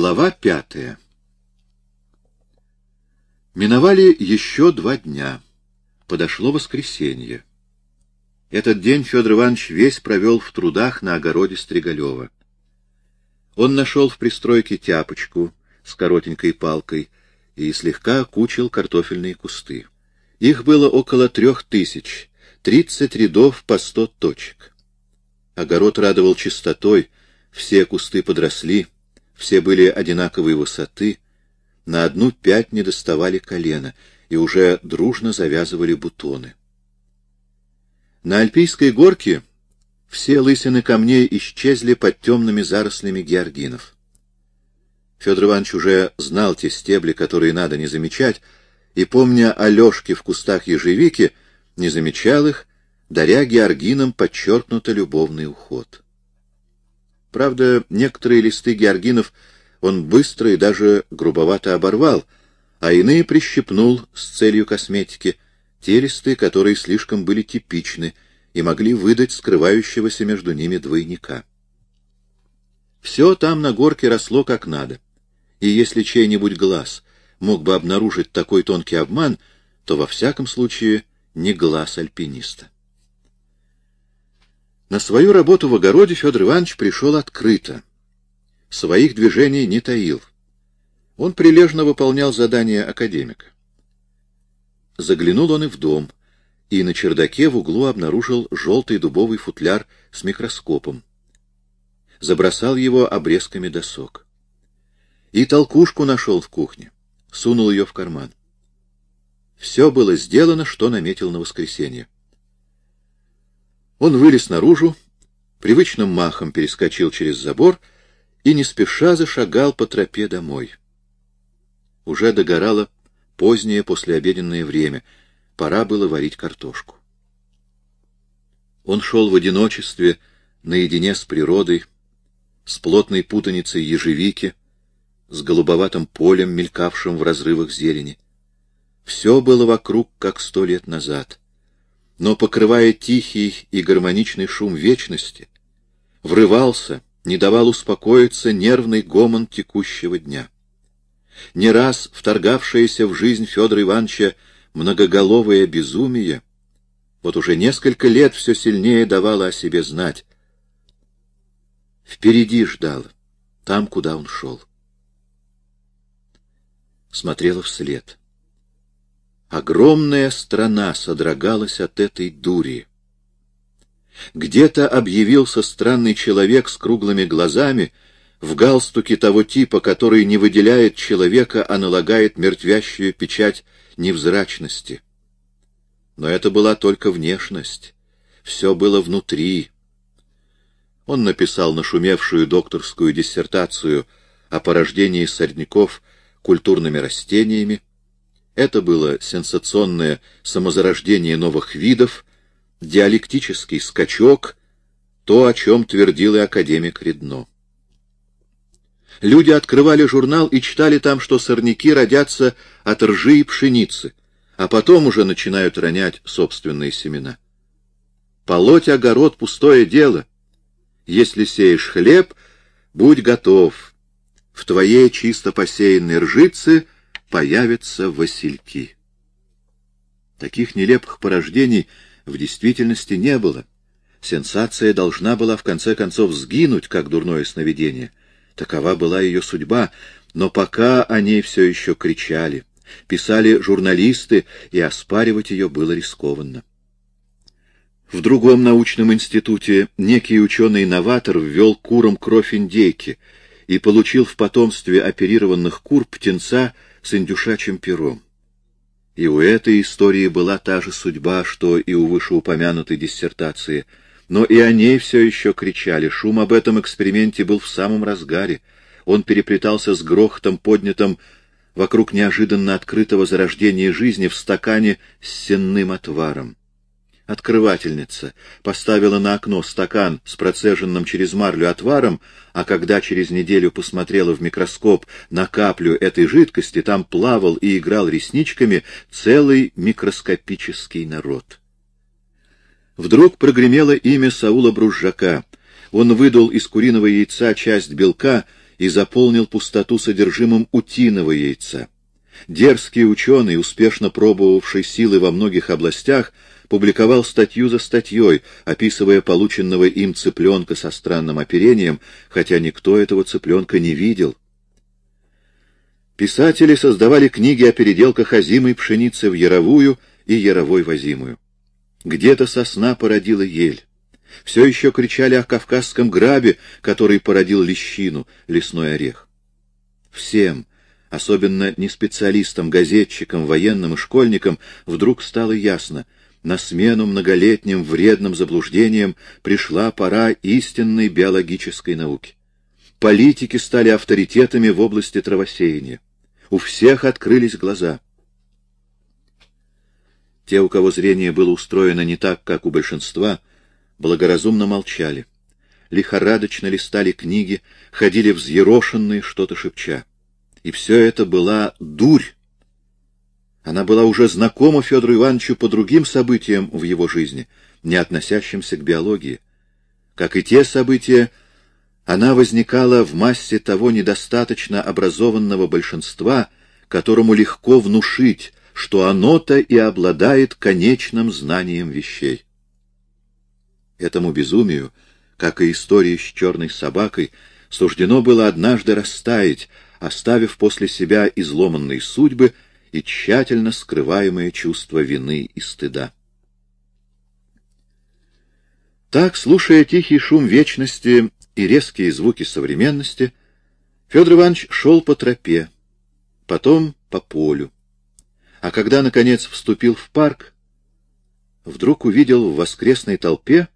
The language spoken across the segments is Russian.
Глава пятая Миновали еще два дня. Подошло воскресенье. Этот день Федор Иванович весь провел в трудах на огороде Стригалева. Он нашел в пристройке тяпочку с коротенькой палкой и слегка кучил картофельные кусты. Их было около трех тысяч, тридцать рядов по сто точек. Огород радовал чистотой, все кусты подросли, все были одинаковой высоты, на одну пять не доставали колена и уже дружно завязывали бутоны. На Альпийской горке все лысины камней исчезли под темными зарослями георгинов. Федор Иванович уже знал те стебли, которые надо не замечать, и, помня о лёжке в кустах ежевики, не замечал их, даря георгинам подчеркнуто любовный уход. Правда, некоторые листы георгинов он быстро и даже грубовато оборвал, а иные прищипнул с целью косметики, те листы, которые слишком были типичны и могли выдать скрывающегося между ними двойника. Все там на горке росло как надо, и если чей-нибудь глаз мог бы обнаружить такой тонкий обман, то во всяком случае не глаз альпиниста. На свою работу в огороде Федор Иванович пришел открыто. Своих движений не таил. Он прилежно выполнял задания академика. Заглянул он и в дом, и на чердаке в углу обнаружил желтый дубовый футляр с микроскопом. Забросал его обрезками досок. И толкушку нашел в кухне, сунул ее в карман. Все было сделано, что наметил на воскресенье. Он вылез наружу, привычным махом перескочил через забор и не спеша зашагал по тропе домой. Уже догорало позднее послеобеденное время, пора было варить картошку. Он шел в одиночестве, наедине с природой, с плотной путаницей ежевики, с голубоватым полем, мелькавшим в разрывах зелени. Все было вокруг, как сто лет назад — но, покрывая тихий и гармоничный шум вечности, врывался, не давал успокоиться нервный гомон текущего дня. Не раз вторгавшееся в жизнь Федора Ивановича многоголовое безумие, вот уже несколько лет все сильнее давало о себе знать. Впереди ждал, там, куда он шел. Смотрела вслед. Огромная страна содрогалась от этой дури. Где-то объявился странный человек с круглыми глазами, в галстуке того типа, который не выделяет человека, а налагает мертвящую печать невзрачности. Но это была только внешность. Все было внутри. Он написал нашумевшую докторскую диссертацию о порождении сорняков культурными растениями, это было сенсационное самозарождение новых видов, диалектический скачок, то, о чем твердил и академик Редно. Люди открывали журнал и читали там, что сорняки родятся от ржи и пшеницы, а потом уже начинают ронять собственные семена. Полоть огород — пустое дело. Если сеешь хлеб, будь готов. В твоей чисто посеянной ржице — появятся васильки. Таких нелепых порождений в действительности не было. Сенсация должна была в конце концов сгинуть, как дурное сновидение. Такова была ее судьба, но пока о ней все еще кричали, писали журналисты, и оспаривать ее было рискованно. В другом научном институте некий ученый-новатор ввел курам кровь индейки и получил в потомстве оперированных кур птенца с индюшачьим пером. И у этой истории была та же судьба, что и у вышеупомянутой диссертации, но и о ней все еще кричали. Шум об этом эксперименте был в самом разгаре. Он переплетался с грохотом, поднятым вокруг неожиданно открытого зарождения жизни в стакане с сенным отваром. Открывательница поставила на окно стакан с процеженным через марлю отваром, а когда через неделю посмотрела в микроскоп на каплю этой жидкости, там плавал и играл ресничками целый микроскопический народ. Вдруг прогремело имя Саула Бружака. Он выдал из куриного яйца часть белка и заполнил пустоту содержимым утиного яйца. Дерзкий ученый, успешно пробовавший силы во многих областях, публиковал статью за статьей, описывая полученного им цыпленка со странным оперением, хотя никто этого цыпленка не видел. Писатели создавали книги о переделках озимой пшеницы в яровую и яровой в озимую. Где-то сосна породила ель. Все еще кричали о кавказском грабе, который породил лещину, лесной орех. Всем, особенно не специалистам, газетчикам, военным и школьникам, вдруг стало ясно — на смену многолетним вредным заблуждениям пришла пора истинной биологической науки. Политики стали авторитетами в области травосеяния. У всех открылись глаза. Те, у кого зрение было устроено не так, как у большинства, благоразумно молчали. Лихорадочно листали книги, ходили взъерошенные, что-то шепча. И все это была дурь, она была уже знакома Федору Ивановичу по другим событиям в его жизни, не относящимся к биологии. Как и те события, она возникала в массе того недостаточно образованного большинства, которому легко внушить, что оно-то и обладает конечным знанием вещей. Этому безумию, как и истории с черной собакой, суждено было однажды растаять, оставив после себя изломанные судьбы — и тщательно скрываемое чувство вины и стыда. Так, слушая тихий шум вечности и резкие звуки современности, Федор Иванович шел по тропе, потом по полю. А когда, наконец, вступил в парк, вдруг увидел в воскресной толпе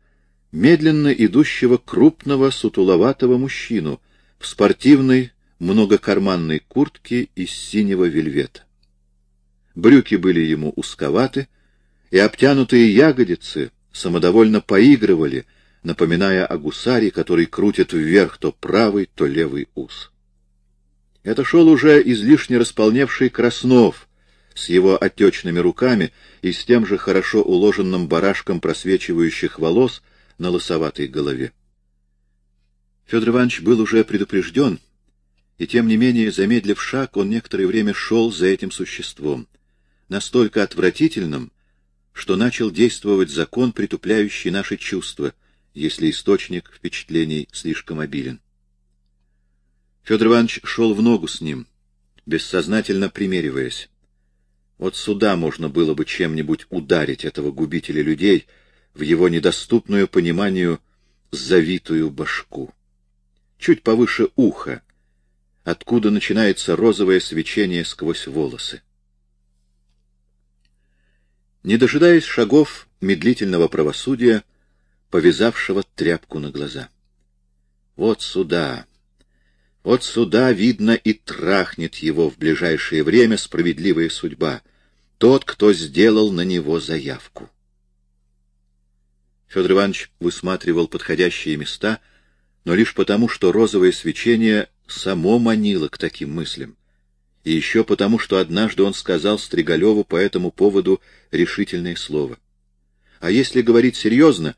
медленно идущего крупного сутуловатого мужчину в спортивной многокарманной куртке из синего вельвета. Брюки были ему узковаты, и обтянутые ягодицы самодовольно поигрывали, напоминая о гусаре, который крутит вверх то правый, то левый ус. Это шел уже излишне располневший Краснов с его отечными руками и с тем же хорошо уложенным барашком просвечивающих волос на лосоватой голове. Федор Иванович был уже предупрежден, и тем не менее, замедлив шаг, он некоторое время шел за этим существом — настолько отвратительным, что начал действовать закон, притупляющий наши чувства, если источник впечатлений слишком обилен. Федор Иванович шел в ногу с ним, бессознательно примериваясь. Вот сюда можно было бы чем-нибудь ударить этого губителя людей в его недоступную пониманию завитую башку. Чуть повыше уха, откуда начинается розовое свечение сквозь волосы. Не дожидаясь шагов медлительного правосудия, повязавшего тряпку на глаза. Вот сюда, вот сюда, видно, и трахнет его в ближайшее время справедливая судьба, тот, кто сделал на него заявку. Федор Иванович высматривал подходящие места, но лишь потому, что розовое свечение само манило к таким мыслям и еще потому, что однажды он сказал Стригалеву по этому поводу решительное слово. А если говорить серьезно,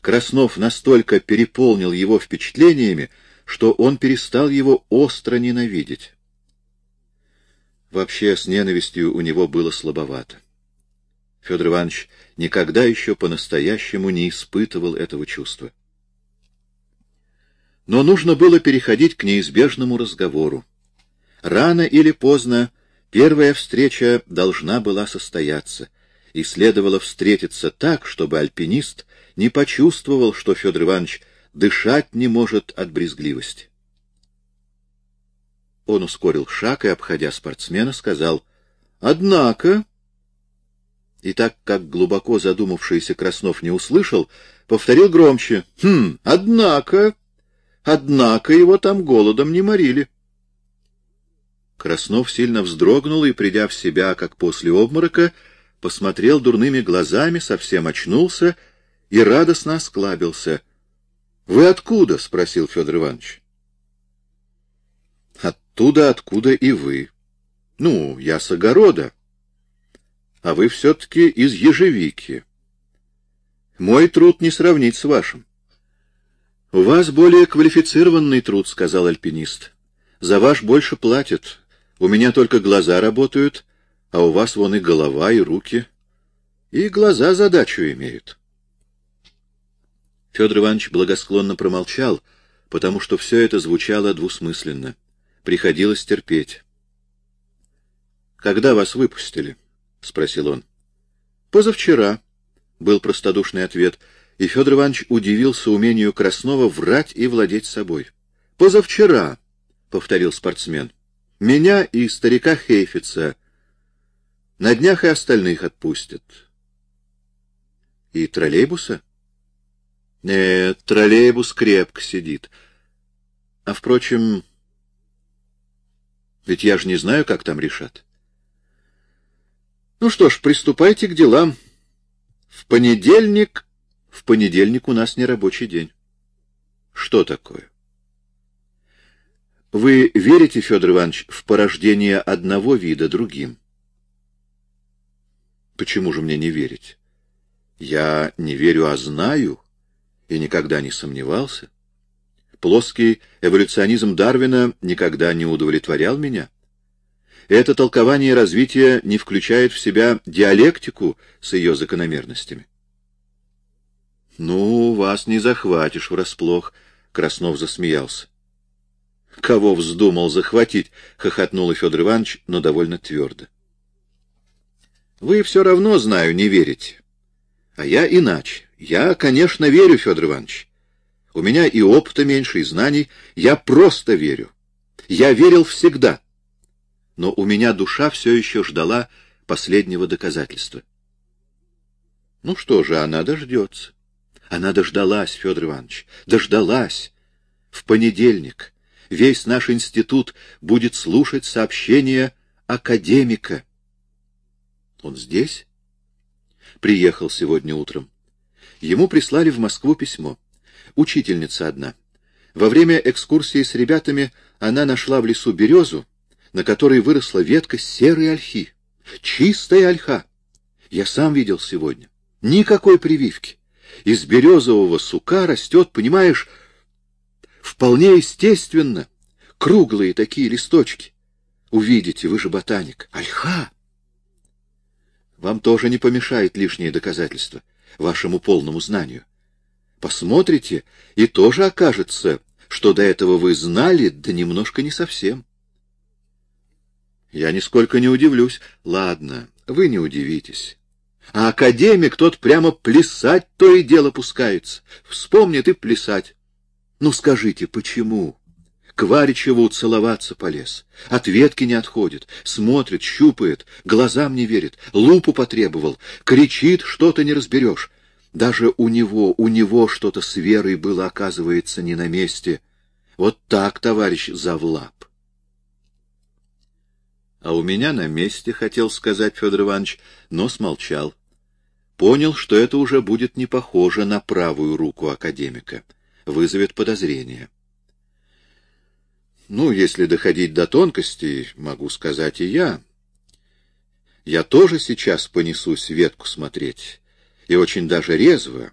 Краснов настолько переполнил его впечатлениями, что он перестал его остро ненавидеть. Вообще, с ненавистью у него было слабовато. Федор Иванович никогда еще по-настоящему не испытывал этого чувства. Но нужно было переходить к неизбежному разговору. Рано или поздно первая встреча должна была состояться, и следовало встретиться так, чтобы альпинист не почувствовал, что Федор Иванович дышать не может от брезгливости. Он ускорил шаг и, обходя спортсмена, сказал «Однако...» И так как глубоко задумавшийся Краснов не услышал, повторил громче «Хм, однако...» Однако его там голодом не морили. Краснов сильно вздрогнул и, придя в себя, как после обморока, посмотрел дурными глазами, совсем очнулся и радостно осклабился. — Вы откуда? — спросил Федор Иванович. — Оттуда, откуда и вы. — Ну, я с огорода. А вы все-таки из ежевики. Мой труд не сравнить с вашим. — У вас более квалифицированный труд, — сказал альпинист. — За ваш больше платят. У меня только глаза работают, а у вас вон и голова, и руки. И глаза задачу имеют. Федор Иванович благосклонно промолчал, потому что все это звучало двусмысленно. Приходилось терпеть. «Когда вас выпустили?» — спросил он. «Позавчера», — был простодушный ответ, и Федор Иванович удивился умению Краснова врать и владеть собой. «Позавчера», — повторил спортсмен, — «меня и старика Хейфица на днях и остальных отпустят». «И троллейбуса?» «Нет, троллейбус крепко сидит. А, впрочем, ведь я же не знаю, как там решат». Ну что ж, приступайте к делам. В понедельник... В понедельник у нас не рабочий день. Что такое? Вы верите, Федор Иванович, в порождение одного вида другим? Почему же мне не верить? Я не верю, а знаю, и никогда не сомневался. Плоский эволюционизм Дарвина никогда не удовлетворял меня. Это толкование развития не включает в себя диалектику с ее закономерностями. «Ну, вас не захватишь врасплох», — Краснов засмеялся. «Кого вздумал захватить?» — хохотнул Федор Иванович, но довольно твердо. «Вы все равно, знаю, не верите. А я иначе. Я, конечно, верю, Федор Иванович. У меня и опыта меньше, и знаний. Я просто верю. Я верил всегда» но у меня душа все еще ждала последнего доказательства. Ну что же, она дождется. Она дождалась, Федор Иванович, дождалась. В понедельник весь наш институт будет слушать сообщение академика. Он здесь? Приехал сегодня утром. Ему прислали в Москву письмо. Учительница одна. Во время экскурсии с ребятами она нашла в лесу березу, на которой выросла ветка серой ольхи. Чистая ольха. Я сам видел сегодня. Никакой прививки. Из березового сука растет, понимаешь, вполне естественно, круглые такие листочки. Увидите, вы же ботаник. Ольха! Вам тоже не помешает лишнее доказательство, вашему полному знанию. Посмотрите, и тоже окажется, что до этого вы знали, да немножко не совсем. Я нисколько не удивлюсь. Ладно, вы не удивитесь. А академик тот прямо плясать то и дело пускается. Вспомнит и плясать. Ну скажите, почему? К Варичеву целоваться полез. От ветки не отходит. Смотрит, щупает, глазам не верит. Лупу потребовал. Кричит, что-то не разберешь. Даже у него, у него что-то с верой было, оказывается, не на месте. Вот так, товарищ Завлап. А у меня на месте, хотел сказать Федор Иванович, но смолчал. Понял, что это уже будет не похоже на правую руку академика. Вызовет подозрение. Ну, если доходить до тонкостей, могу сказать и я. Я тоже сейчас понесусь ветку смотреть, и очень даже резво.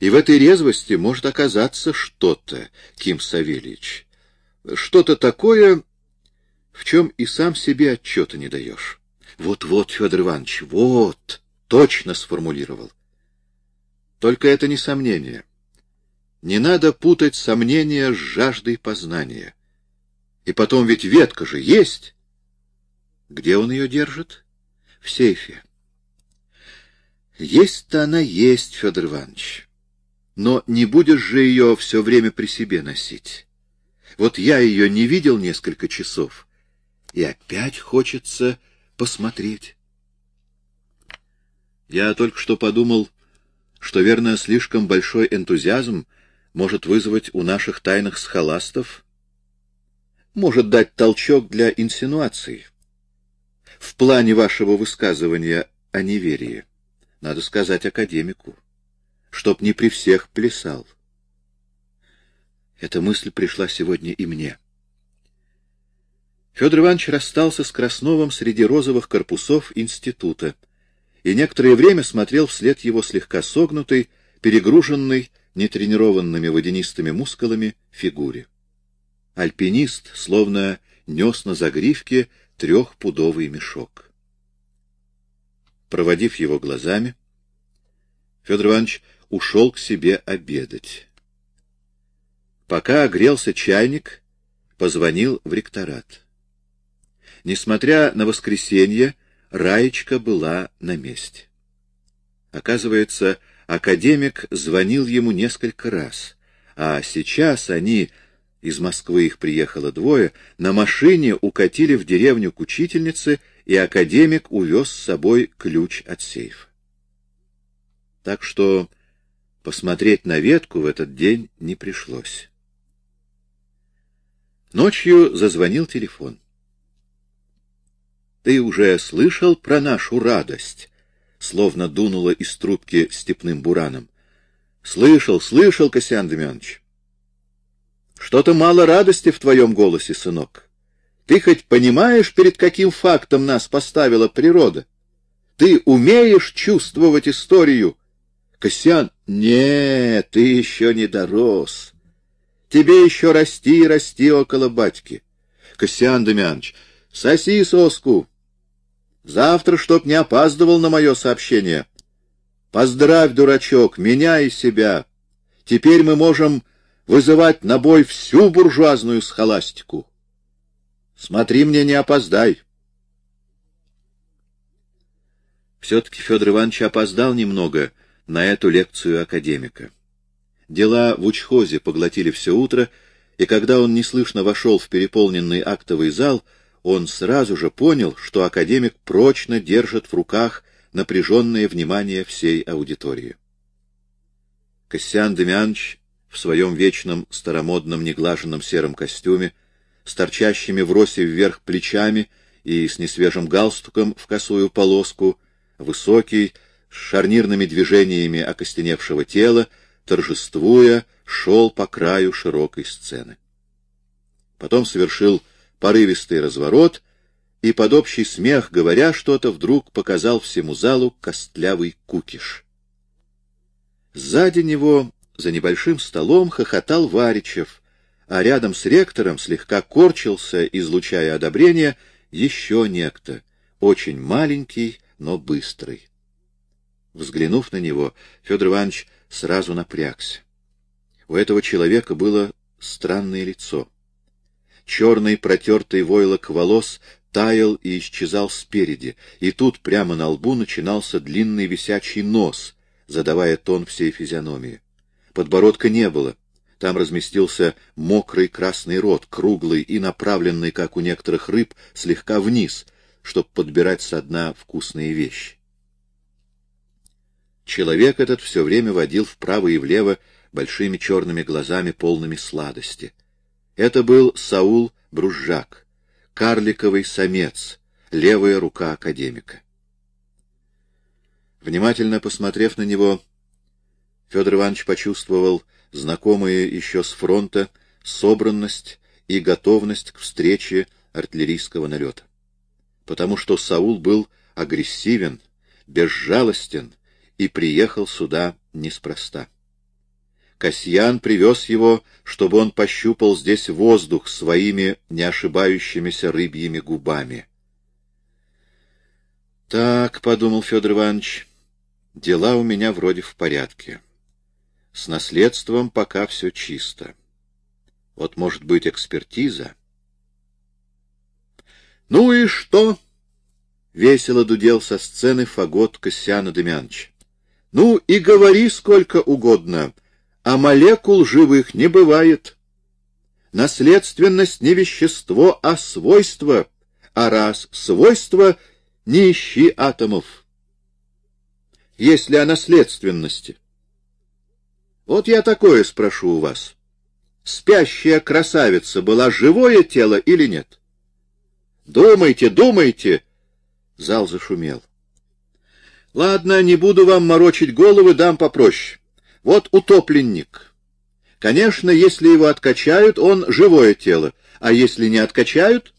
И в этой резвости может оказаться что-то, Ким Савельич, что-то такое, в чем и сам себе отчета не даешь. Вот-вот, Федор Иванович, вот, точно сформулировал. Только это не сомнение. Не надо путать сомнения с жаждой познания. И потом ведь ветка же есть. Где он ее держит? В сейфе. Есть-то она есть, Федор Иванович. Но не будешь же ее все время при себе носить. Вот я ее не видел несколько часов, и опять хочется посмотреть. Я только что подумал, что, верно, слишком большой энтузиазм может вызвать у наших тайных схоластов, может дать толчок для инсинуаций. В плане вашего высказывания о неверии надо сказать академику, чтоб не при всех плясал. Эта мысль пришла сегодня и мне. Федор Иванович расстался с Красновым среди розовых корпусов института и некоторое время смотрел вслед его слегка согнутой, перегруженной, нетренированными водянистыми мускулами фигуре. альпинист словно нес на загривке трехпудовый мешок. Проводив его глазами, Федор Иванович ушел к себе обедать. Пока огрелся чайник, позвонил в ректорат. Несмотря на воскресенье, Раечка была на месте. Оказывается, академик звонил ему несколько раз, а сейчас они, из Москвы их приехало двое, на машине укатили в деревню к учительнице, и академик увез с собой ключ от сейфа. Так что посмотреть на ветку в этот день не пришлось. Ночью зазвонил телефон. Ты уже слышал про нашу радость? Словно дунуло из трубки степным бураном. Слышал, слышал, Косян Демьянович. Что-то мало радости в твоем голосе, сынок. Ты хоть понимаешь, перед каким фактом нас поставила природа? Ты умеешь чувствовать историю? Косян, нет, ты еще не дорос. Тебе еще расти и расти около батьки. Косян Демьянович, соси соску. Завтра, чтоб не опаздывал на мое сообщение. Поздравь, дурачок, меня и себя. Теперь мы можем вызывать на бой всю буржуазную схоластику. Смотри мне, не опоздай. Все-таки Федор Иванович опоздал немного на эту лекцию академика. Дела в учхозе поглотили все утро, и когда он неслышно вошел в переполненный актовый зал, он сразу же понял, что академик прочно держит в руках напряженное внимание всей аудитории. Костян Демьянович в своем вечном старомодном неглаженном сером костюме, с торчащими вросе вверх плечами и с несвежим галстуком в косую полоску, высокий, с шарнирными движениями окостеневшего тела, торжествуя, шел по краю широкой сцены. Потом совершил порывистый разворот и под общий смех, говоря что-то, вдруг показал всему залу костлявый кукиш. Сзади него, за небольшим столом, хохотал Варичев, а рядом с ректором слегка корчился, излучая одобрение, еще некто, очень маленький, но быстрый. Взглянув на него, Федор Иванович сразу напрягся. У этого человека было странное лицо. Черный протертый войлок волос таял и исчезал спереди, и тут прямо на лбу начинался длинный висячий нос, задавая тон всей физиономии. Подбородка не было. Там разместился мокрый красный рот, круглый и направленный, как у некоторых рыб, слегка вниз, чтобы подбирать со дна вкусные вещи. Человек этот все время водил вправо и влево большими черными глазами, полными сладости. Это был Саул Бружжак, карликовый самец, левая рука академика. Внимательно посмотрев на него, Федор Иванович почувствовал знакомые еще с фронта собранность и готовность к встрече артиллерийского налета. Потому что Саул был агрессивен, безжалостен и приехал сюда неспроста. Касьян привез его, чтобы он пощупал здесь воздух своими неошибающимися рыбьими губами. «Так», — подумал Федор Иванович, — «дела у меня вроде в порядке. С наследством пока все чисто. Вот, может быть, экспертиза». «Ну и что?» — весело дудел со сцены фагот Кассиана Демьяновича. «Ну и говори сколько угодно» а молекул живых не бывает. Наследственность не вещество, а свойство, а раз свойство, не ищи атомов. Если о наследственности. Вот я такое спрошу у вас. Спящая красавица была живое тело или нет? Думайте, думайте. Зал зашумел. Ладно, не буду вам морочить головы, дам попроще. Вот утопленник. Конечно, если его откачают, он живое тело, а если не откачают...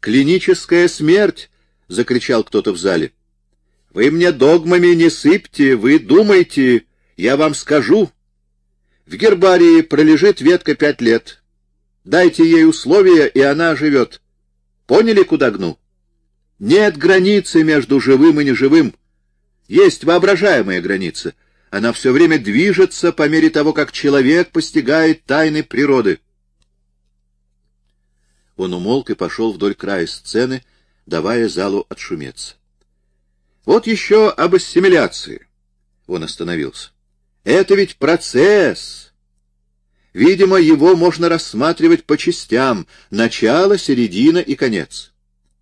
«Клиническая смерть!» — закричал кто-то в зале. «Вы мне догмами не сыпьте, вы думайте, я вам скажу. В гербарии пролежит ветка пять лет. Дайте ей условия, и она живет. Поняли, куда гну? Нет границы между живым и неживым. Есть воображаемая граница. Она все время движется по мере того, как человек постигает тайны природы. Он умолк и пошел вдоль края сцены, давая залу отшуметься. Вот еще об ассимиляции. Он остановился. Это ведь процесс. Видимо, его можно рассматривать по частям — начало, середина и конец.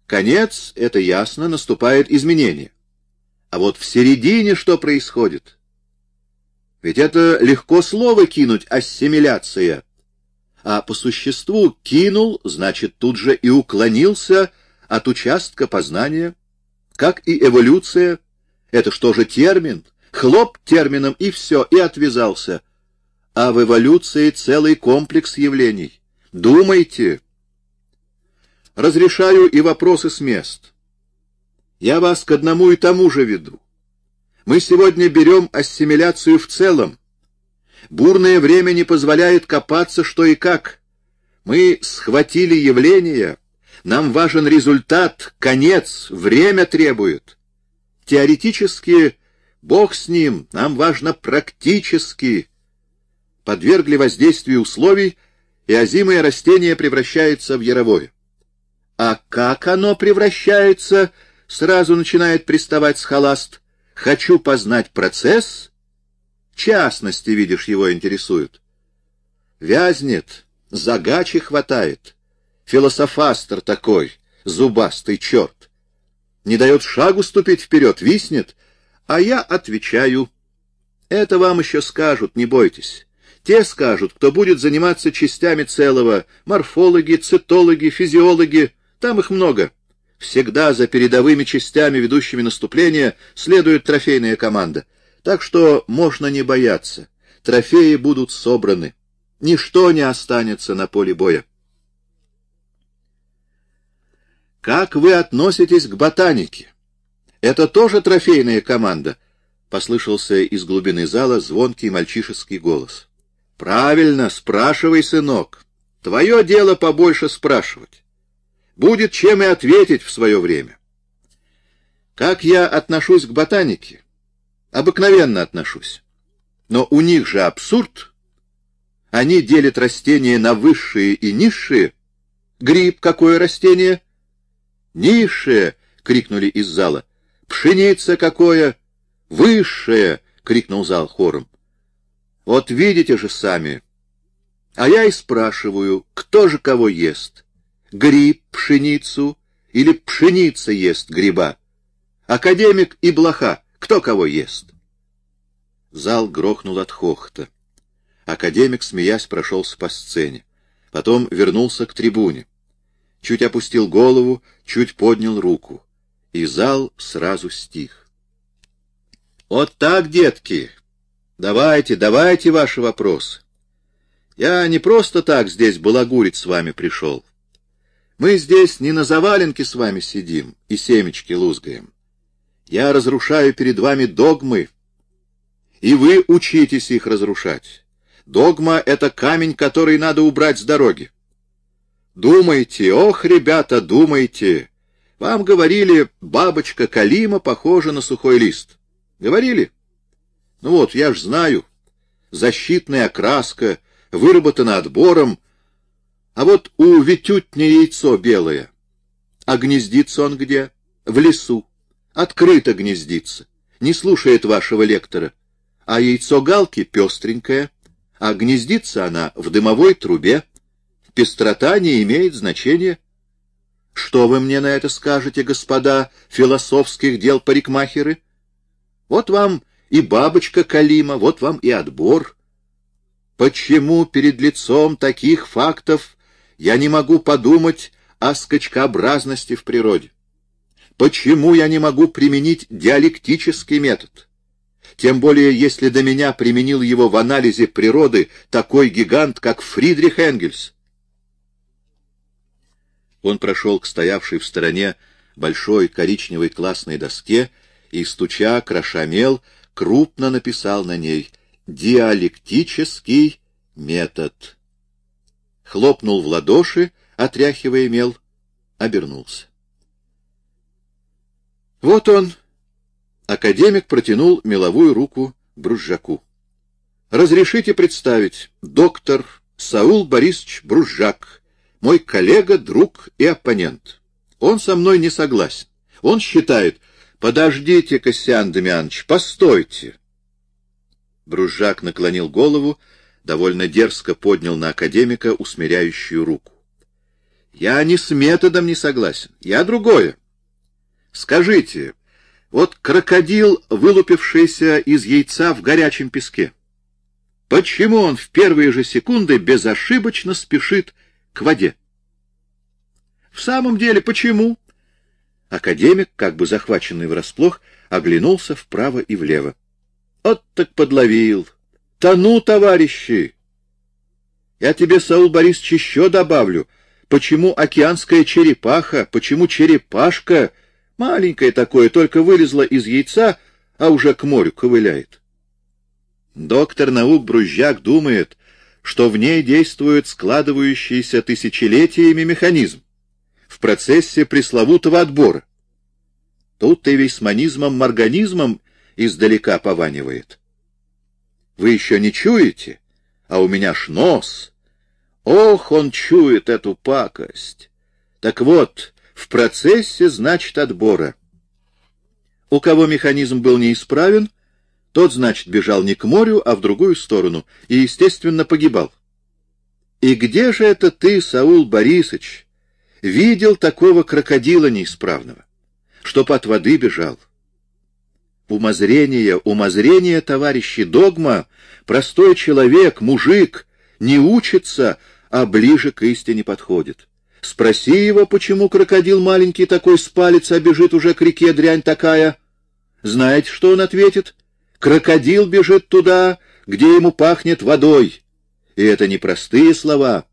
Конец, это ясно, наступает изменение. А вот в середине что происходит? Ведь это легко слово кинуть «ассимиляция». А по существу кинул, значит, тут же и уклонился от участка познания, как и эволюция. Это что же термин? Хлоп термином и все, и отвязался — а в эволюции целый комплекс явлений. Думайте. Разрешаю и вопросы с мест. Я вас к одному и тому же веду. Мы сегодня берем ассимиляцию в целом. Бурное время не позволяет копаться что и как. Мы схватили явление, нам важен результат, конец, время требует. Теоретически, Бог с ним, нам важно практически, подвергли воздействию условий, и озимое растение превращается в яровое. А как оно превращается, сразу начинает приставать схоласт. Хочу познать процесс. Частности, видишь, его интересуют. Вязнет, загачи хватает. Философастр такой, зубастый черт. Не дает шагу ступить вперед, виснет, а я отвечаю. Это вам еще скажут, не бойтесь. Те скажут, кто будет заниматься частями целого, морфологи, цитологи, физиологи, там их много. Всегда за передовыми частями, ведущими наступление, следует трофейная команда. Так что можно не бояться. Трофеи будут собраны. Ничто не останется на поле боя. Как вы относитесь к ботанике? Это тоже трофейная команда? Послышался из глубины зала звонкий мальчишеский голос. Правильно, спрашивай, сынок. Твое дело побольше спрашивать. Будет чем и ответить в свое время. Как я отношусь к ботанике? Обыкновенно отношусь. Но у них же абсурд. Они делят растения на высшие и низшие. Гриб какое растение? Низшее, крикнули из зала. Пшеница какое? Высшее, крикнул зал хором. Вот видите же сами. А я и спрашиваю, кто же кого ест? Гриб пшеницу или пшеница ест гриба? Академик и блоха, кто кого ест? Зал грохнул от хохота. Академик, смеясь, прошелся по сцене. Потом вернулся к трибуне. Чуть опустил голову, чуть поднял руку. И зал сразу стих. «Вот так, детки!» Давайте, давайте ваши вопросы. Я не просто так здесь балагурить с вами пришел. Мы здесь не на заваленке с вами сидим и семечки лузгаем. Я разрушаю перед вами догмы, и вы учитесь их разрушать. Догма — это камень, который надо убрать с дороги. Думайте, ох, ребята, думайте. Вам говорили, бабочка Калима похожа на сухой лист. Говорили? Ну вот, я ж знаю. Защитная окраска, выработана отбором. А вот у Витютня яйцо белое. А гнездится он где? В лесу. Открыто гнездится. Не слушает вашего лектора. А яйцо галки пестренькое. А гнездится она в дымовой трубе. Пестрота не имеет значения. Что вы мне на это скажете, господа философских дел парикмахеры? Вот вам и бабочка Калима, вот вам и отбор. Почему перед лицом таких фактов я не могу подумать о скачкообразности в природе? Почему я не могу применить диалектический метод? Тем более, если до меня применил его в анализе природы такой гигант, как Фридрих Энгельс. Он прошел к стоявшей в стороне большой коричневой классной доске и, стуча, кроша мел, крупно написал на ней «Диалектический метод». Хлопнул в ладоши, отряхивая мел, обернулся. Вот он. Академик протянул меловую руку Бружаку. Разрешите представить, доктор Саул Борисович Бружак, мой коллега, друг и оппонент. Он со мной не согласен. Он считает, подождите, Кассиан Демьянович, постойте. Бружак наклонил голову, довольно дерзко поднял на академика усмиряющую руку. Я не с методом не согласен, я другое. Скажите, вот крокодил, вылупившийся из яйца в горячем песке, почему он в первые же секунды безошибочно спешит к воде? В самом деле, почему? Академик, как бы захваченный врасплох, оглянулся вправо и влево. Вот так подловил. Тону, товарищи! Я тебе, Саул Борисович, еще добавлю. Почему океанская черепаха, почему черепашка, маленькая такое, только вылезла из яйца, а уже к морю ковыляет? Доктор наук Брузжак думает, что в ней действует складывающийся тысячелетиями механизм в процессе пресловутого отбора. Тут ты весь манизмом-морганизмом издалека пованивает. Вы еще не чуете, а у меня ж нос. Ох, он чует эту пакость. Так вот, в процессе, значит, отбора. У кого механизм был неисправен, тот, значит, бежал не к морю, а в другую сторону, и, естественно, погибал. И где же это ты, Саул Борисович, видел такого крокодила неисправного, чтоб от воды бежал? Умозрение, умозрение, товарищи, догма, простой человек, мужик, не учится, а ближе к истине подходит. Спроси его, почему крокодил маленький такой с палец, а бежит уже к реке дрянь такая. Знаете, что он ответит? Крокодил бежит туда, где ему пахнет водой. И это не простые слова.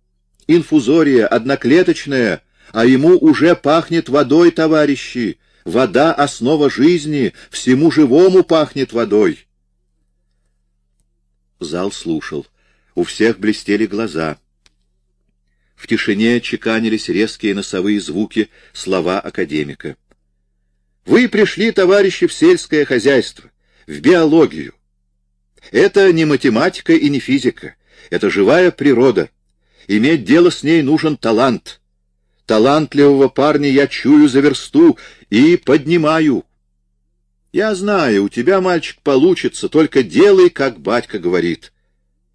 Инфузория, одноклеточная, а ему уже пахнет водой, товарищи. Вода — основа жизни, всему живому пахнет водой. Зал слушал. У всех блестели глаза. В тишине чеканились резкие носовые звуки, слова академика. «Вы пришли, товарищи, в сельское хозяйство, в биологию. Это не математика и не физика, это живая природа. Иметь дело с ней нужен талант. Талантливого парня я чую за версту и поднимаю. Я знаю, у тебя, мальчик, получится, только делай, как батька говорит.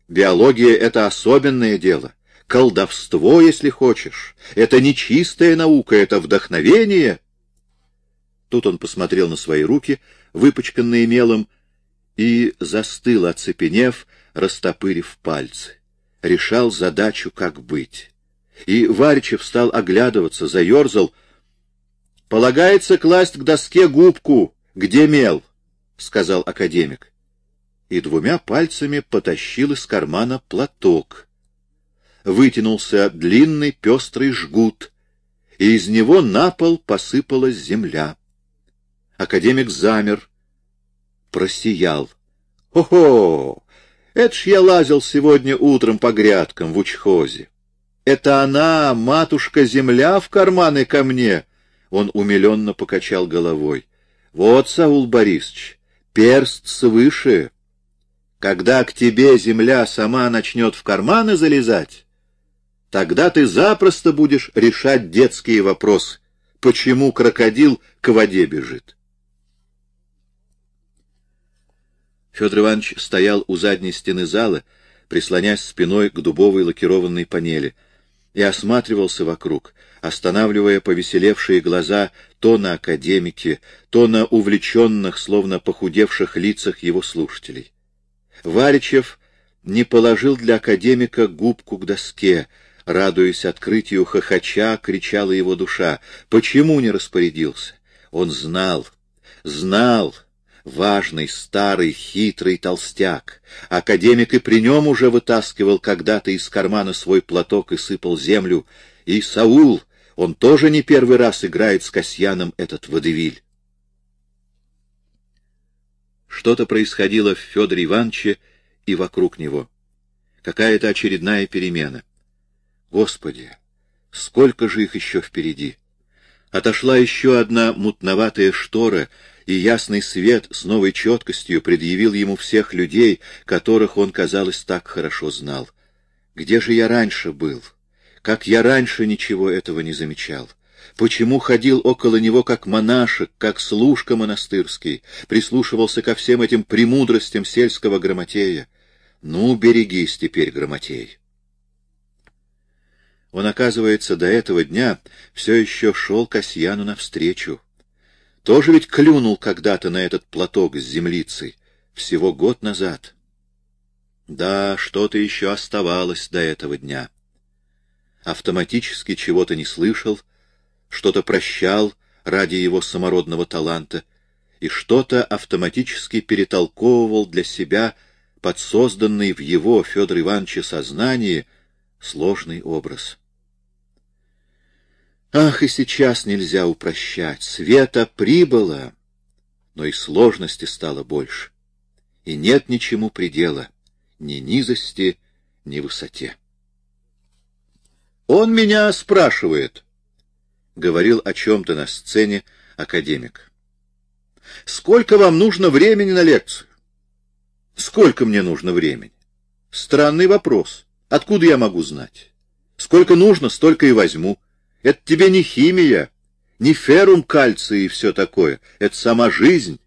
Биология — это особенное дело. Колдовство, если хочешь. Это не чистая наука, это вдохновение. Тут он посмотрел на свои руки, выпачканные мелом, и застыл, оцепенев, растопырив пальцы. Решал задачу, как быть. И Варичев стал оглядываться, заерзал. «Полагается класть к доске губку, где мел», — сказал академик. И двумя пальцами потащил из кармана платок. Вытянулся длинный пестрый жгут, и из него на пол посыпалась земля. Академик замер, просиял. «Хо-хо! Это ж я лазил сегодня утром по грядкам в учхозе. Это она, матушка-земля, в карманы ко мне!» Он умиленно покачал головой. «Вот, Саул Борисович, перст свыше. Когда к тебе земля сама начнет в карманы залезать, тогда ты запросто будешь решать детские вопросы. Почему крокодил к воде бежит?» Федор Иванович стоял у задней стены зала, прислонясь спиной к дубовой лакированной панели — и осматривался вокруг, останавливая повеселевшие глаза то на академике, то на увлеченных, словно похудевших лицах его слушателей. Варичев не положил для академика губку к доске, радуясь открытию хохоча, кричала его душа. Почему не распорядился? Он знал, знал, важный, старый, хитрый толстяк. Академик и при нем уже вытаскивал когда-то из кармана свой платок и сыпал землю. И Саул, он тоже не первый раз играет с Касьяном этот водевиль. Что-то происходило в Федоре Ивановиче и вокруг него. Какая-то очередная перемена. Господи, сколько же их еще впереди! Отошла еще одна мутноватая штора, и ясный свет с новой четкостью предъявил ему всех людей, которых он, казалось, так хорошо знал. Где же я раньше был? Как я раньше ничего этого не замечал? Почему ходил около него как монашек, как служка монастырский, прислушивался ко всем этим премудростям сельского грамотея? Ну, берегись теперь, грамотей. Он, оказывается, до этого дня все еще шел Касьяну навстречу. Тоже ведь клюнул когда-то на этот платок с землицей, всего год назад. Да, что-то еще оставалось до этого дня. Автоматически чего-то не слышал, что-то прощал ради его самородного таланта и что-то автоматически перетолковывал для себя под созданный в его, Федор Ивановича, сознании сложный образ. Ах, и сейчас нельзя упрощать. Света прибыло, но и сложности стало больше. И нет ничему предела, ни низости, ни высоте. Он меня спрашивает, — говорил о чем-то на сцене академик. Сколько вам нужно времени на лекцию? Сколько мне нужно времени? Странный вопрос. Откуда я могу знать? Сколько нужно, столько и возьму. Это тебе не химия, не ферум кальция и все такое. Это сама жизнь.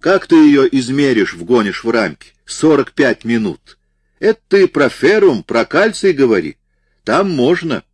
Как ты ее измеришь, вгонишь в рамки? Сорок пять минут. Это ты про ферум, про кальций говори. Там можно.